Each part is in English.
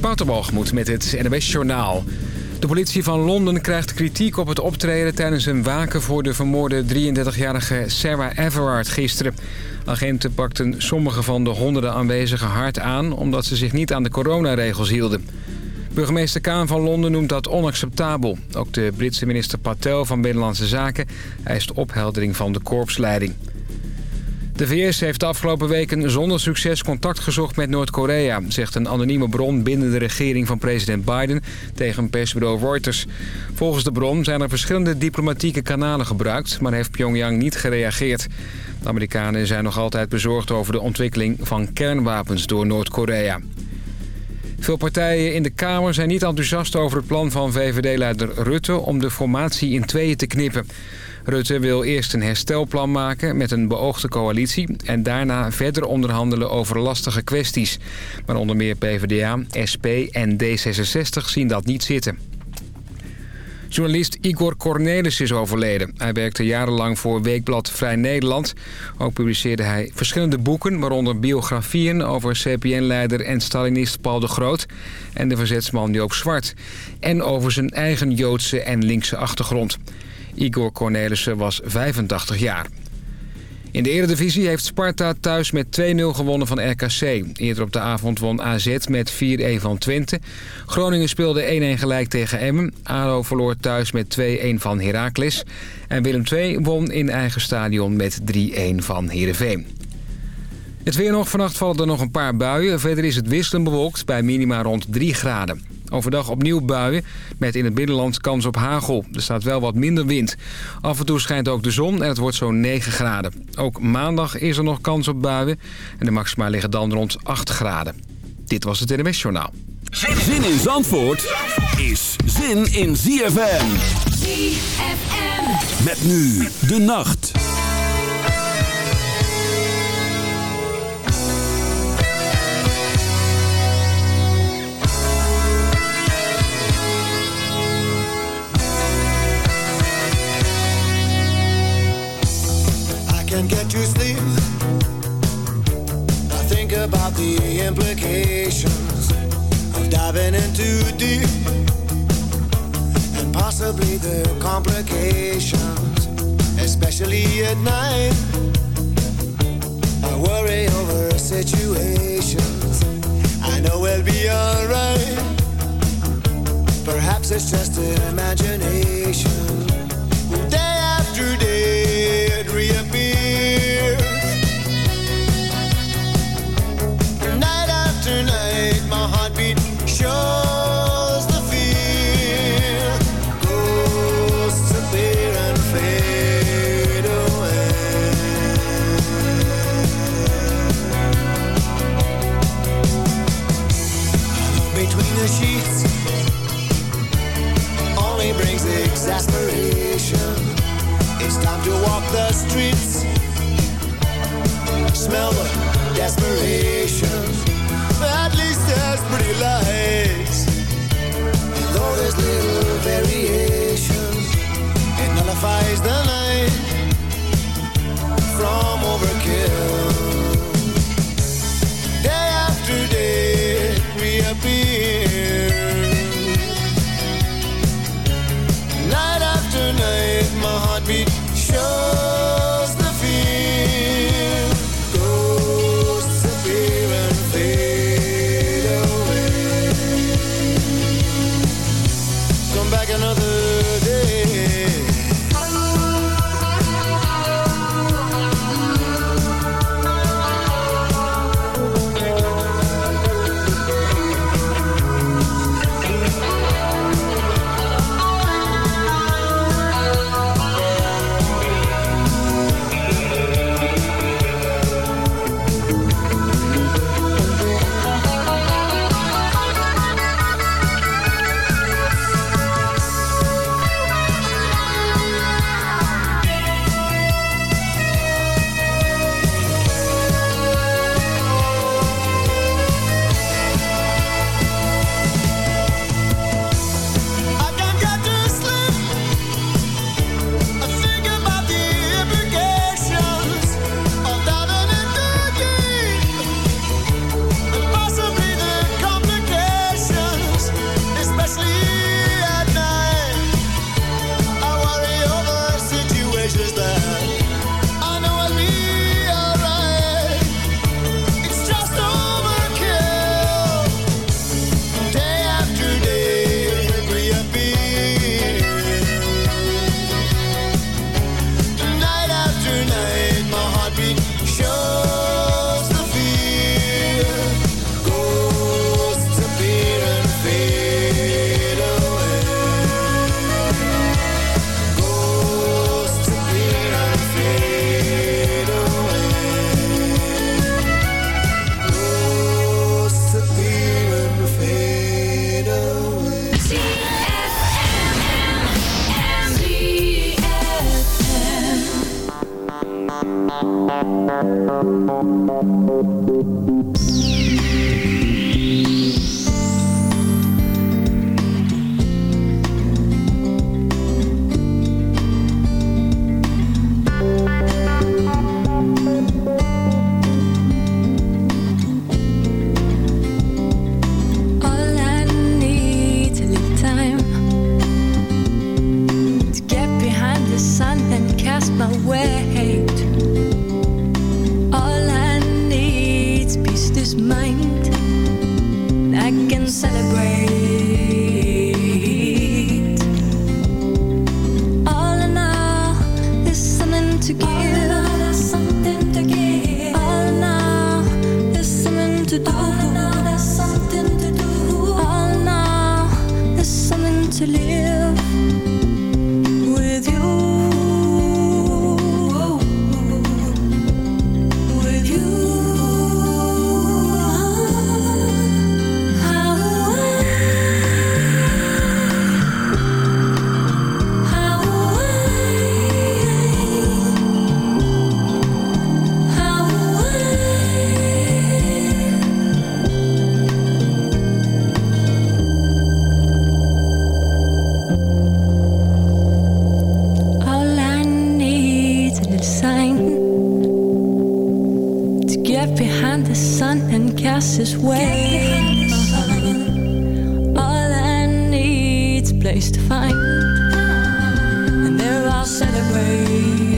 Waterbalgemoed met het NWS Journaal. De politie van Londen krijgt kritiek op het optreden tijdens een waken voor de vermoorde 33-jarige Sarah Everard gisteren. Agenten pakten sommige van de honderden aanwezigen hard aan omdat ze zich niet aan de coronaregels hielden. Burgemeester Kaan van Londen noemt dat onacceptabel. Ook de Britse minister Patel van Binnenlandse Zaken eist opheldering van de korpsleiding. De VS heeft de afgelopen weken zonder succes contact gezocht met Noord-Korea... zegt een anonieme bron binnen de regering van president Biden tegen persbureau Reuters. Volgens de bron zijn er verschillende diplomatieke kanalen gebruikt... maar heeft Pyongyang niet gereageerd. De Amerikanen zijn nog altijd bezorgd over de ontwikkeling van kernwapens door Noord-Korea. Veel partijen in de Kamer zijn niet enthousiast over het plan van VVD-leider Rutte... om de formatie in tweeën te knippen. Rutte wil eerst een herstelplan maken met een beoogde coalitie... en daarna verder onderhandelen over lastige kwesties. Maar onder meer PvdA, SP en D66 zien dat niet zitten. Journalist Igor Cornelis is overleden. Hij werkte jarenlang voor Weekblad Vrij Nederland. Ook publiceerde hij verschillende boeken... waaronder biografieën over CPN-leider en Stalinist Paul de Groot... en de verzetsman Joop Zwart. En over zijn eigen Joodse en linkse achtergrond. Igor Cornelissen was 85 jaar. In de Eredivisie heeft Sparta thuis met 2-0 gewonnen van RKC. Eerder op de avond won AZ met 4-1 van Twente. Groningen speelde 1-1 gelijk tegen Emmen. ADO verloor thuis met 2-1 van Heracles. En Willem II won in eigen stadion met 3-1 van Heerenveen. Het weer nog. Vannacht vallen er nog een paar buien. Verder is het wisselend bewolkt bij minima rond 3 graden. Overdag opnieuw buien, met in het binnenland kans op hagel. Er staat wel wat minder wind. Af en toe schijnt ook de zon en het wordt zo'n 9 graden. Ook maandag is er nog kans op buien. En de maxima liggen dan rond 8 graden. Dit was het NMS Journaal. Zin in Zandvoort is zin in ZFM. ZFM. Met nu de nacht. Can't get you sleep. I think about the implications of diving in too deep and possibly the complications, especially at night. I worry over situations. I know we'll be alright. Perhaps it's just imagination. Your face look timeless like the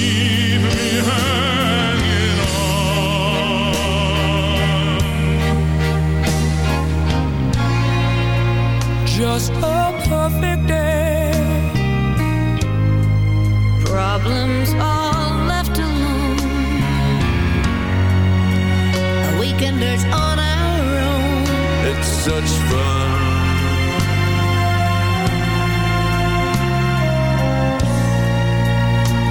keep me hanging on. Just a perfect day. Problems all left alone. Weekenders on our own. It's such fun.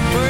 such a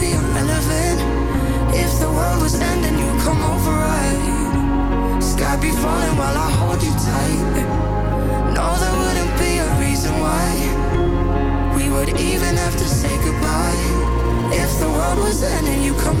Be irrelevant. If the world was ending, you come overright. Sky be falling while I hold you tight. No, there wouldn't be why we would even have to say goodbye. If the world was ending, you come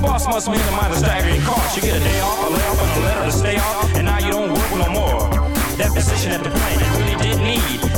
The boss must minimize the staggering cost. You get a day off, a layoff, and a letter to stay off, and now you don't work no more. That position at the plant you really didn't need.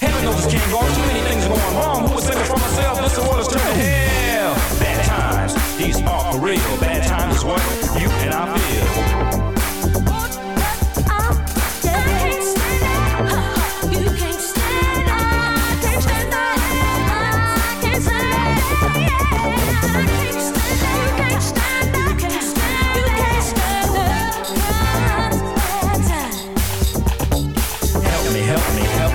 Heaven knows this can't go on. Too many things are going wrong. Who was saving for myself? This world is turning hell. Bad times, these are for real. Bad times is what you and I feel. What that I can't stand up can't stand up i can't say yeah can't stand up can't stand up you can't turn the tide help me, help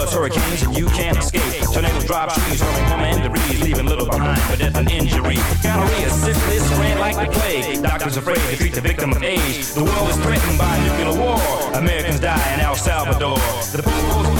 Floods, hurricanes, and you can't escape. Tornadoes drop trees, hurling home and debris, leaving little behind for death and injury. Gonorrhea, syphilis, ran like the plague. Doctors afraid to treat the victim of age. The world is threatened by nuclear war. Americans die in El Salvador. The people's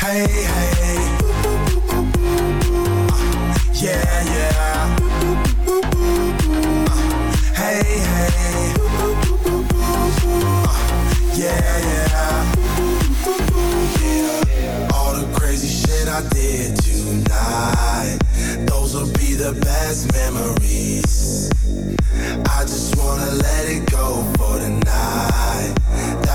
Hey, hey. Uh, yeah, yeah. Uh, hey, hey. Uh, yeah, yeah. All the crazy shit I did tonight. Those will be the best memories. I just wanna let it go for tonight.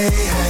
Hey, hey.